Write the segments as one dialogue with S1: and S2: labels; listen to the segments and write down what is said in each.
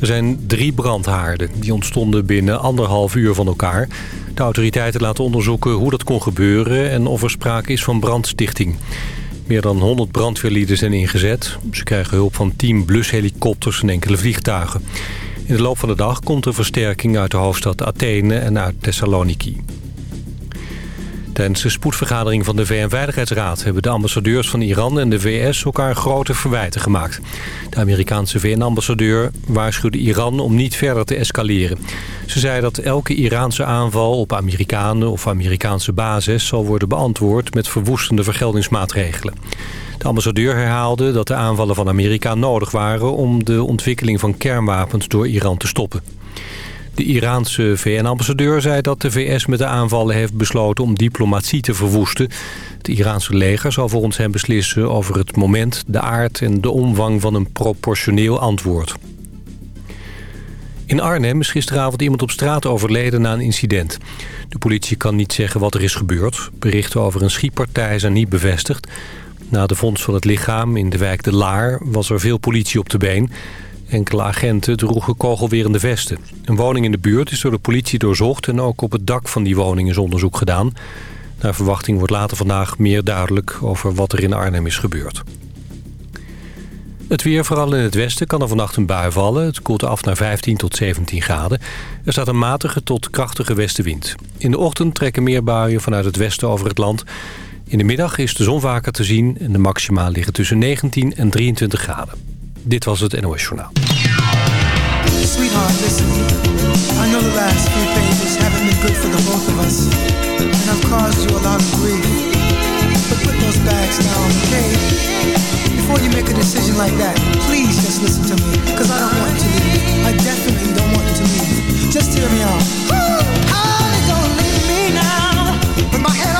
S1: Er zijn drie brandhaarden. Die ontstonden binnen anderhalf uur van elkaar. De autoriteiten laten onderzoeken hoe dat kon gebeuren... en of er sprake is van brandstichting. Meer dan 100 brandweerlieden zijn ingezet. Ze krijgen hulp van 10 blushelikopters en enkele vliegtuigen. In de loop van de dag komt er versterking uit de hoofdstad Athene en uit Thessaloniki. Tijdens de spoedvergadering van de VN-veiligheidsraad... hebben de ambassadeurs van Iran en de VS elkaar grote verwijten gemaakt. De Amerikaanse VN-ambassadeur waarschuwde Iran om niet verder te escaleren. Ze zei dat elke Iraanse aanval op Amerikanen of Amerikaanse basis... zal worden beantwoord met verwoestende vergeldingsmaatregelen. De ambassadeur herhaalde dat de aanvallen van Amerika nodig waren... om de ontwikkeling van kernwapens door Iran te stoppen. De Iraanse VN-ambassadeur zei dat de VS met de aanvallen heeft besloten om diplomatie te verwoesten. Het Iraanse leger zal volgens hem beslissen over het moment, de aard en de omvang van een proportioneel antwoord. In Arnhem is gisteravond iemand op straat overleden na een incident. De politie kan niet zeggen wat er is gebeurd. Berichten over een schietpartij zijn niet bevestigd. Na de vondst van het lichaam in de wijk De Laar was er veel politie op de been. Enkele agenten droegen kogelwerende vesten. Een woning in de buurt is door de politie doorzocht... en ook op het dak van die woning is onderzoek gedaan. Naar verwachting wordt later vandaag meer duidelijk... over wat er in Arnhem is gebeurd. Het weer, vooral in het westen, kan er vannacht een bui vallen. Het koelt af naar 15 tot 17 graden. Er staat een matige tot krachtige westenwind. In de ochtend trekken meer buien vanuit het westen over het land. In de middag is de zon vaker te zien... en de maxima liggen tussen 19 en 23 graden. Dit was het NOS Journaal.
S2: Sweetheart, listen. I know the last few haven't been good for the both of us. And I've caused you a lot of grief. But put those bags down, okay? Before you make a decision like that, please just listen to me. Cause I don't want to leave. I definitely don't want to leave. Just hear me out. Honey, don't leave me now. With my head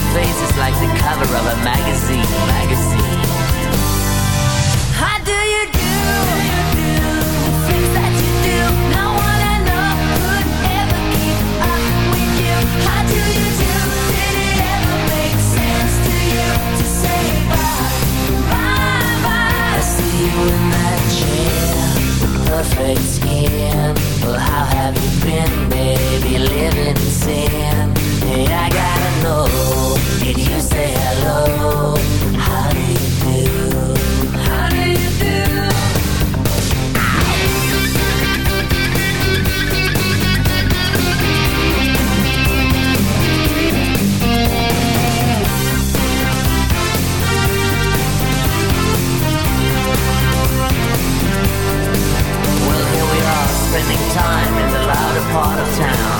S3: school, cause your face is like the cover of a magazine, magazine. How do you do? Things that you do, no one could ever keep up with you. How do you do? Did it ever make sense to you to say see you in that chair, perfect skin. Well, how have you been, baby? Living in sin. I gotta know. Did you say hello? How do you do? How do you do? Well, here we are, spending time in the louder part of town.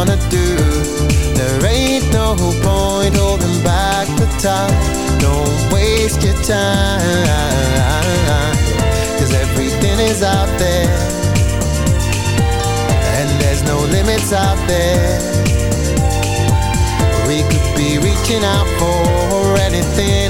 S4: wanna do. There ain't no point holding back the time. Don't waste your time. Cause everything is out there. And there's no limits out there. We could be reaching out for anything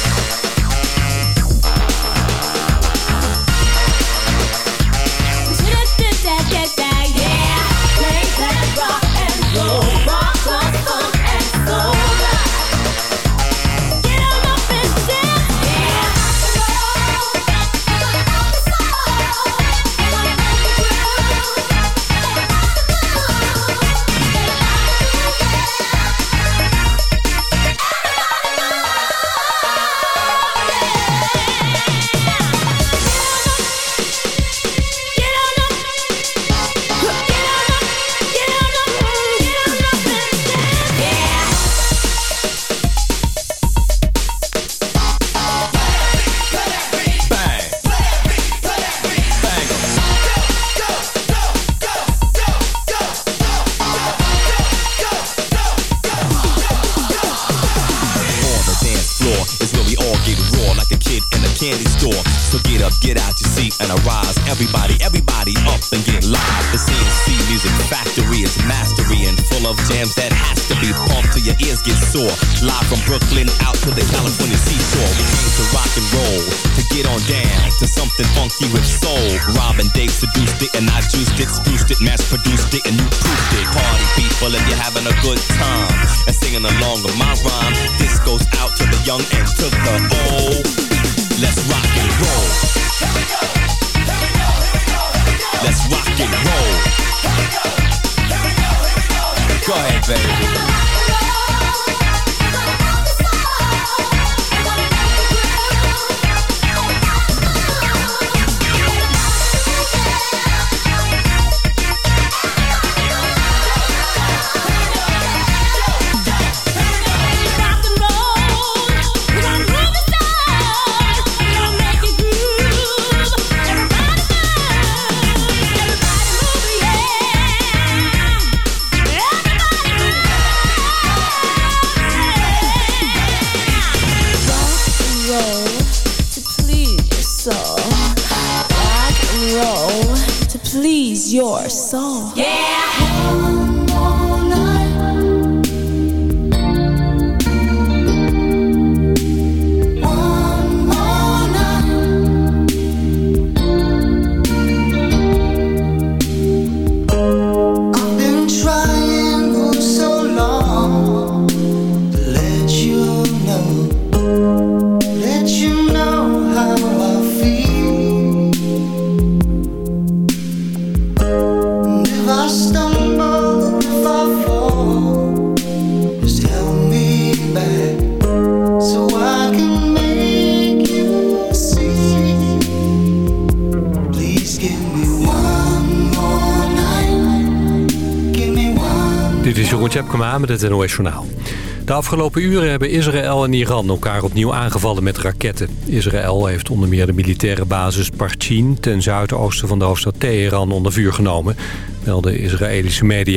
S5: rock and roll. Let's rock and roll. Here we go.
S2: Here we go. Here
S1: we go. go ahead, baby. het NOS Journaal. De afgelopen uren hebben Israël en Iran elkaar opnieuw aangevallen met raketten. Israël heeft onder meer de militaire basis Parchin... ten zuidoosten van de hoofdstad Teheran onder vuur genomen, melden Israëlische media.